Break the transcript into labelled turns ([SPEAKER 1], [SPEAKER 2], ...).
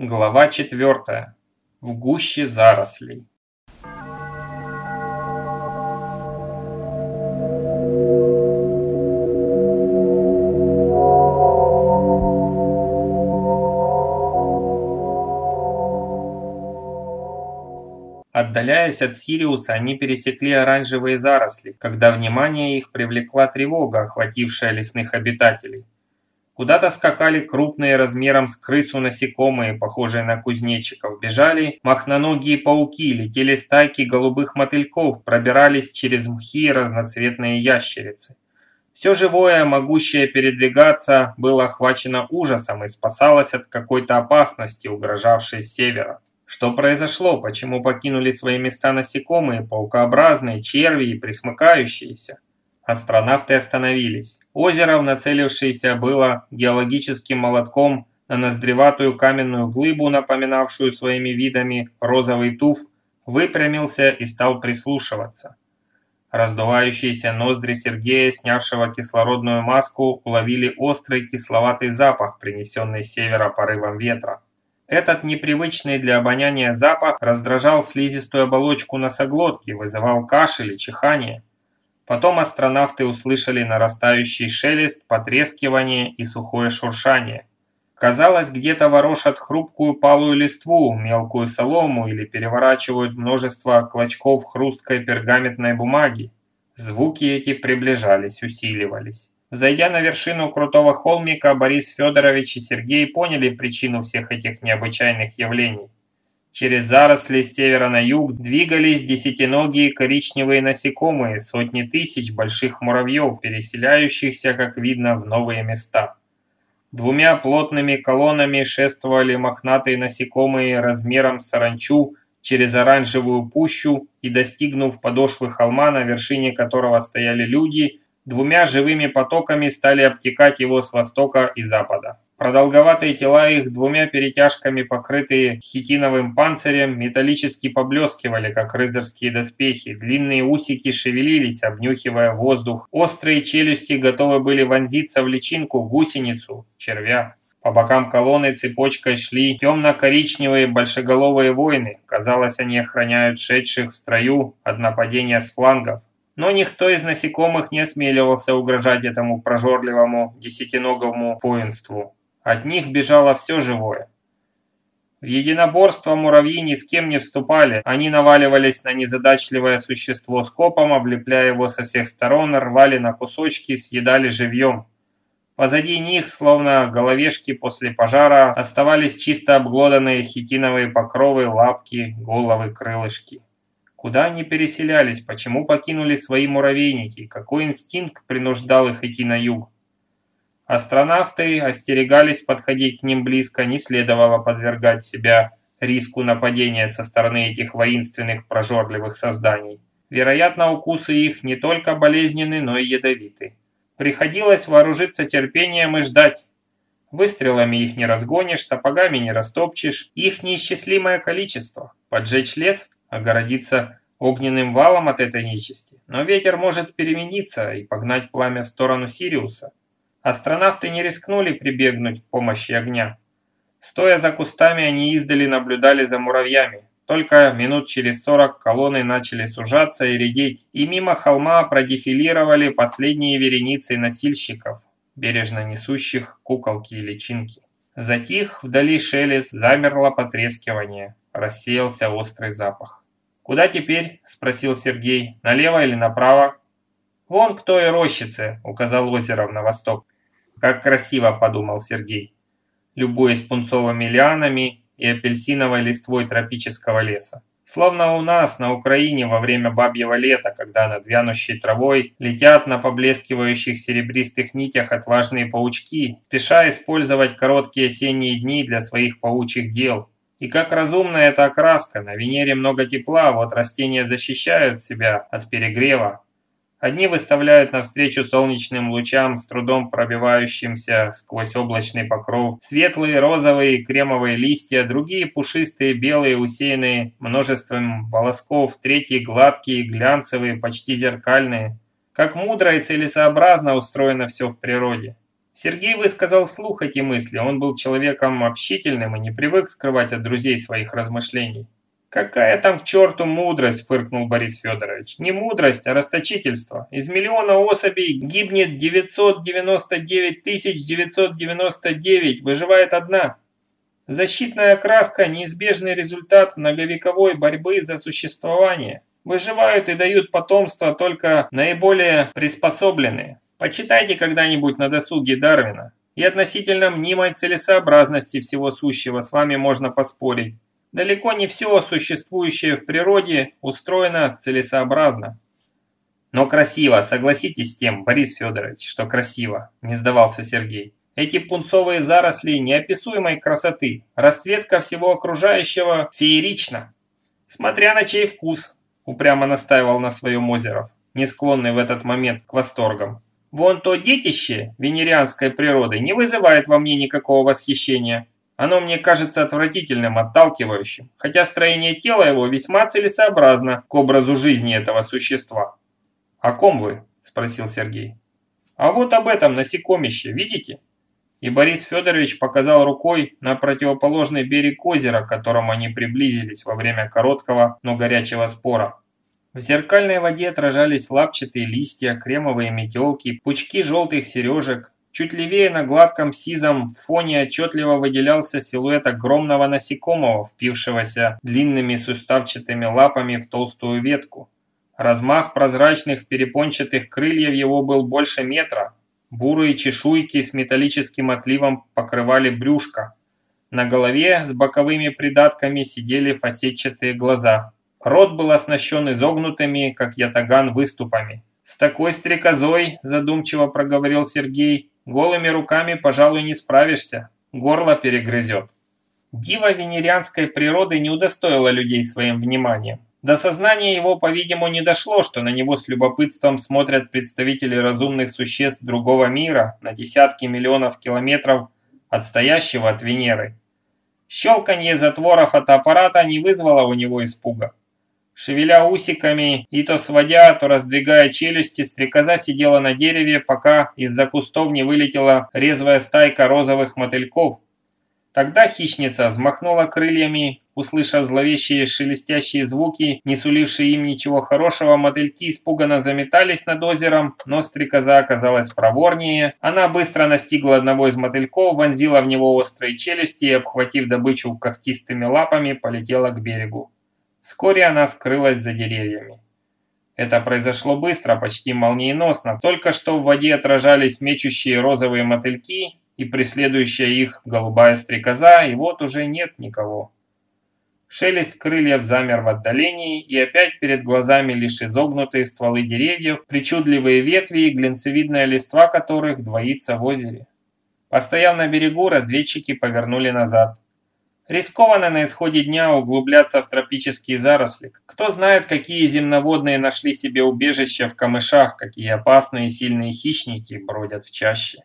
[SPEAKER 1] Глава 4. В гуще зарослей. Отдаляясь от Сириуса, они пересекли оранжевые заросли, когда внимание их привлекла тревога, охватившая лесных обитателей. Куда-то скакали крупные размером с крысу насекомые, похожие на кузнечиков. Бежали махноногие пауки, летели стайки голубых мотыльков, пробирались через мхи разноцветные ящерицы. Все живое, могущее передвигаться, было охвачено ужасом и спасалось от какой-то опасности, угрожавшей с севера. Что произошло? Почему покинули свои места насекомые, паукообразные, черви и присмыкающиеся? Астронавты остановились. Озеро, нацелившееся было геологическим молотком на ноздреватую каменную глыбу, напоминавшую своими видами розовый туф, выпрямился и стал прислушиваться. Раздувающиеся ноздри Сергея, снявшего кислородную маску, уловили острый кисловатый запах, принесенный с севера порывом ветра. Этот непривычный для обоняния запах раздражал слизистую оболочку носоглотки, вызывал кашель и чихание. Потом астронавты услышали нарастающий шелест, потрескивание и сухое шуршание. Казалось, где-то ворошат хрупкую палую листву, мелкую солому или переворачивают множество клочков хрусткой пергаментной бумаги. Звуки эти приближались, усиливались. Зайдя на вершину крутого холмика, Борис Федорович и Сергей поняли причину всех этих необычайных явлений. Через заросли с севера на юг двигались десятиногие коричневые насекомые, сотни тысяч больших муравьев, переселяющихся, как видно, в новые места. Двумя плотными колоннами шествовали мохнатые насекомые размером с саранчу через оранжевую пущу и, достигнув подошвы холма, на вершине которого стояли люди, двумя живыми потоками стали обтекать его с востока и запада. Продолговатые тела их, двумя перетяжками покрытые хитиновым панцирем, металлически поблескивали, как рыцарские доспехи. Длинные усики шевелились, обнюхивая воздух. Острые челюсти готовы были вонзиться в личинку, гусеницу, червя. По бокам колонны цепочкой шли темно-коричневые большеголовые воины. Казалось, они охраняют шедших в строю от нападения с флангов но никто из насекомых не осмеливался угрожать этому прожорливому десятиногому воинству. От них бежало все живое. В единоборство муравьи ни с кем не вступали, они наваливались на незадачливое существо скопом, облепляя его со всех сторон, рвали на кусочки, съедали живьем. Позади них, словно головешки после пожара, оставались чисто обглоданные хитиновые покровы, лапки, головы, крылышки. Куда они переселялись, почему покинули свои муравейники, какой инстинкт принуждал их идти на юг? Астронавты остерегались подходить к ним близко, не следовало подвергать себя риску нападения со стороны этих воинственных прожорливых созданий. Вероятно, укусы их не только болезненны, но и ядовиты. Приходилось вооружиться терпением и ждать. Выстрелами их не разгонишь, сапогами не растопчешь. Их неисчислимое количество. Поджечь лес огородиться огненным валом от этой нечисти, но ветер может перемениться и погнать пламя в сторону Сириуса. Астронавты не рискнули прибегнуть к помощи огня. Стоя за кустами, они издали наблюдали за муравьями. Только минут через сорок колонны начали сужаться и редеть, и мимо холма продефилировали последние вереницы носильщиков, бережно несущих куколки и личинки. Затих вдали шелест, замерло потрескивание, рассеялся острый запах. «Куда теперь?» – спросил Сергей. «Налево или направо?» «Вон к той рощице», – указал Озеров на восток. «Как красиво», – подумал Сергей, любуясь пунцовыми лианами и апельсиновой листвой тропического леса. Словно у нас на Украине во время бабьего лета, когда над вянущей травой летят на поблескивающих серебристых нитях отважные паучки, спеша использовать короткие осенние дни для своих паучьих дел. И как разумная эта окраска, на Венере много тепла, вот растения защищают себя от перегрева. Одни выставляют навстречу солнечным лучам, с трудом пробивающимся сквозь облачный покров, светлые, розовые, кремовые листья, другие пушистые, белые, усеянные множеством волосков, третьи гладкие, глянцевые, почти зеркальные. Как мудро и целесообразно устроено все в природе. Сергей высказал вслух эти мысли, он был человеком общительным и не привык скрывать от друзей своих размышлений. «Какая там к черту мудрость?» – фыркнул Борис Федорович. «Не мудрость, а расточительство. Из миллиона особей гибнет 999 999, выживает одна. Защитная окраска – неизбежный результат многовековой борьбы за существование. Выживают и дают потомство только наиболее приспособленные. Почитайте когда-нибудь на досуге Дарвина. И относительно мнимой целесообразности всего сущего с вами можно поспорить. Далеко не все существующее в природе устроено целесообразно. Но красиво, согласитесь с тем, Борис Федорович, что красиво, не сдавался Сергей. Эти пунцовые заросли неописуемой красоты, расцветка всего окружающего феерична. Смотря на чей вкус, упрямо настаивал на своем Озеров, не склонный в этот момент к восторгам. Вон то детище венерианской природы не вызывает во мне никакого восхищения. Оно мне кажется отвратительным, отталкивающим, хотя строение тела его весьма целесообразно к образу жизни этого существа. «О ком вы?» – спросил Сергей. «А вот об этом насекомище, видите?» И Борис Федорович показал рукой на противоположный берег озера, к которому они приблизились во время короткого, но горячего спора. В зеркальной воде отражались лапчатые листья, кремовые метелки, пучки желтых сережек. Чуть левее на гладком сизом фоне отчетливо выделялся силуэт огромного насекомого, впившегося длинными суставчатыми лапами в толстую ветку. Размах прозрачных перепончатых крыльев его был больше метра. Бурые чешуйки с металлическим отливом покрывали брюшко. На голове с боковыми придатками сидели фасетчатые глаза. Рот был оснащен изогнутыми, как ятаган, выступами. «С такой стрекозой», – задумчиво проговорил Сергей, – «голыми руками, пожалуй, не справишься. Горло перегрызет». Дива венерианской природы не удостоила людей своим вниманием. До сознания его, по-видимому, не дошло, что на него с любопытством смотрят представители разумных существ другого мира на десятки миллионов километров отстоящего от Венеры. Щелканье затвора фотоаппарата не вызвало у него испуга. Шевеля усиками и то сводя, то раздвигая челюсти, стрекоза сидела на дереве, пока из-за кустов не вылетела резвая стайка розовых мотыльков. Тогда хищница взмахнула крыльями, услышав зловещие шелестящие звуки, не сулившие им ничего хорошего, мотыльки испуганно заметались над озером, но стрекоза оказалась проворнее. Она быстро настигла одного из мотыльков, вонзила в него острые челюсти и, обхватив добычу когтистыми лапами, полетела к берегу. Вскоре она скрылась за деревьями. Это произошло быстро, почти молниеносно. Только что в воде отражались мечущие розовые мотыльки и преследующая их голубая стрекоза, и вот уже нет никого. Шелест крыльев замер в отдалении, и опять перед глазами лишь изогнутые стволы деревьев, причудливые ветви и глинцевидная листва которых двоится в озере. Постояв на берегу, разведчики повернули назад. Рискованно на исходе дня углубляться в тропические заросли. Кто знает, какие земноводные нашли себе убежище в камышах, какие опасные и сильные хищники бродят в чаще.